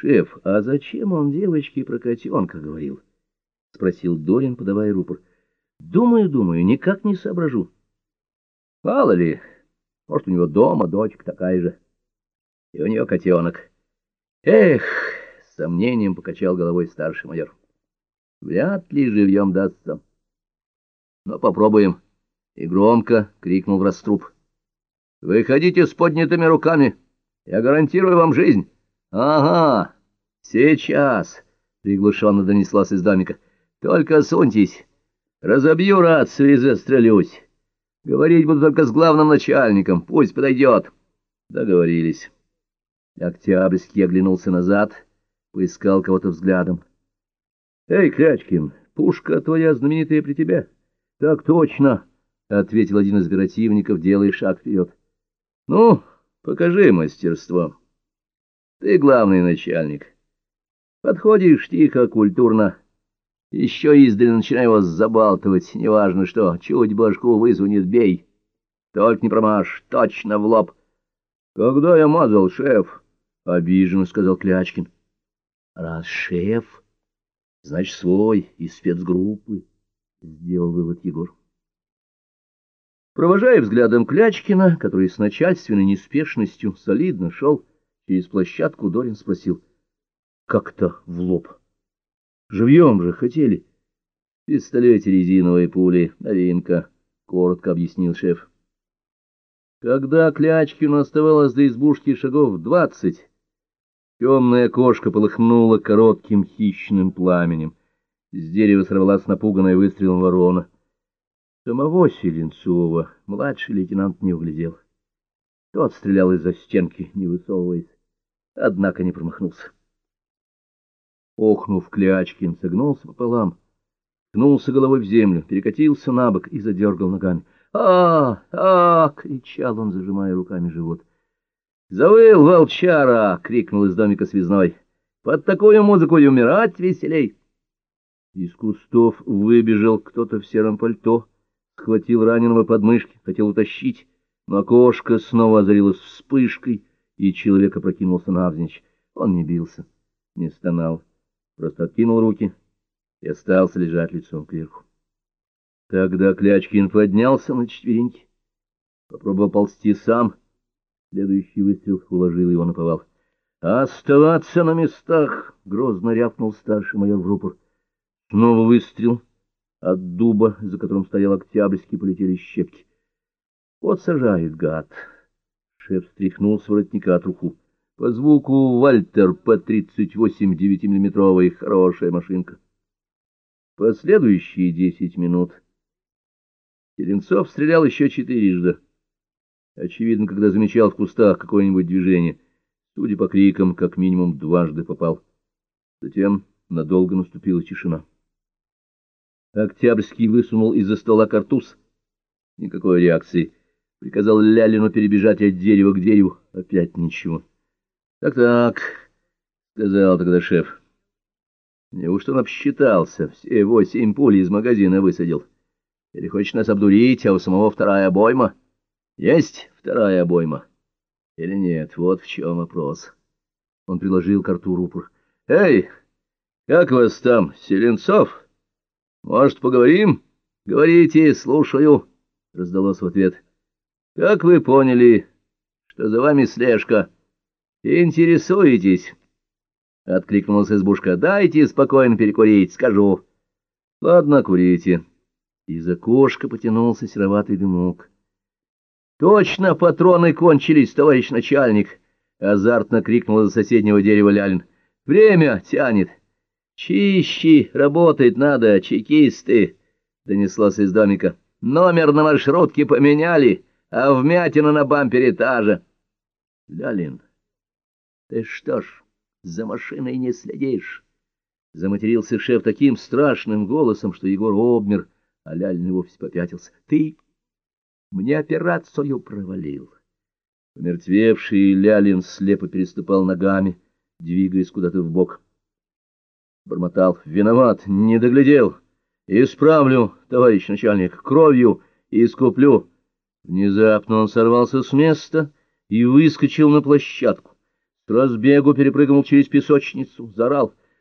Шеф, а зачем он девочке про котенка говорил? — спросил Дорин, подавая рупор. — Думаю, думаю, никак не соображу. — Мало ли, может, у него дома дочка такая же. И у нее котенок. Эх, с сомнением покачал головой старший майор. Вряд ли живьем дастся. Но попробуем. И громко крикнул в раструб. Выходите с поднятыми руками. Я гарантирую вам жизнь. Ага, сейчас, приглушенно донеслась из домика. Только суньтесь. Разобью рацию и застрелюсь. Говорить буду только с главным начальником. Пусть подойдет. Договорились. Октябрьский оглянулся назад, поискал кого-то взглядом. — Эй, Клячкин, пушка твоя знаменитая при тебе? — Так точно, — ответил один из оперативников, делая шаг вперед. — Ну, покажи мастерство. Ты главный начальник. Подходишь тихо, культурно. Еще издали начинай его забалтывать, неважно что, чуть башку высунет, бей. Только не промажь, точно в лоб. — Когда я мазал, шеф? —— обиженно сказал Клячкин. — Раз шеф, значит, свой, из спецгруппы, — сделал вывод Егор. Провожая взглядом Клячкина, который с начальственной неспешностью солидно шел через площадку, Дорин спросил, — как-то в лоб. — Живьем же хотели. — пистолете резиновые пули, новинка, — коротко объяснил шеф. Когда Клячкину оставалось до избушки шагов двадцать, Темная кошка полыхнула коротким хищным пламенем. С дерева сорвалась напуганная выстрелом ворона. Самого Селенцова младший лейтенант не углядел. Тот стрелял из-за стенки, не высовываясь, однако не промахнулся. Охнув, Клячкин согнулся пополам, ткнулся головой в землю, перекатился на бок и задергал ногами. а а, -а кричал он, зажимая руками живот. «Завыл волчара!» — крикнул из домика связной. «Под такую музыку и умирать веселей!» Из кустов выбежал кто-то в сером пальто, схватил раненого под мышки, хотел утащить, но окошко снова озарилось вспышкой, и человек опрокинулся навзничь. Он не бился, не стонал, просто откинул руки и остался лежать лицом кверху. Тогда Клячкин поднялся на четвереньки, попробовал ползти сам — Следующий выстрел уложил его на повал. «Оставаться на местах!» — грозно рявкнул старший майор в рупор. Снова выстрел. От дуба, за которым стоял Октябрьский, полетели щепки. «Вот сажает гад!» Шеф стряхнул с воротника труху. По звуку Вальтер П-38 девятимиллиметровая хорошая машинка. Последующие десять минут Теренцов стрелял еще четырежды очевидно, когда замечал в кустах какое-нибудь движение. Судя по крикам, как минимум дважды попал. Затем надолго наступила тишина. Октябрьский высунул из-за стола картуз. Никакой реакции. Приказал Лялину перебежать от дерева к дереву. Опять ничего. «Так-так», — сказал тогда шеф. «Неужто он обсчитался? Все восемь пуль из магазина высадил. Или хочешь нас обдурить, а у самого вторая обойма?» Есть вторая обойма? Или нет? Вот в чем вопрос. Он приложил к рту рупор. Эй, как вас там, Селенцов? Может, поговорим? Говорите, слушаю. Раздалось в ответ. Как вы поняли, что за вами слежка? Интересуетесь? Откликнулась избушка. Дайте спокойно перекурить, скажу. Ладно, курите. Из окошка потянулся сероватый дымок. Точно патроны кончились, товарищ начальник, азартно крикнул из соседнего дерева Лялин. Время тянет. Чищи, работать надо, чекисты, донеслось из домика. Номер на маршрутке поменяли, а вмятина на бампере та же. Лялин, ты что ж, за машиной не следишь? Заматерился шеф таким страшным голосом, что Егор обмер, а Лялин вовсе попятился. Ты мне операцию провалил. Помертвевший Лялин слепо переступал ногами, двигаясь куда-то в бок. Бормотал. Виноват, не доглядел. Исправлю, товарищ начальник, кровью и искуплю. Внезапно он сорвался с места и выскочил на площадку. С разбегу перепрыгнул через песочницу, заорал —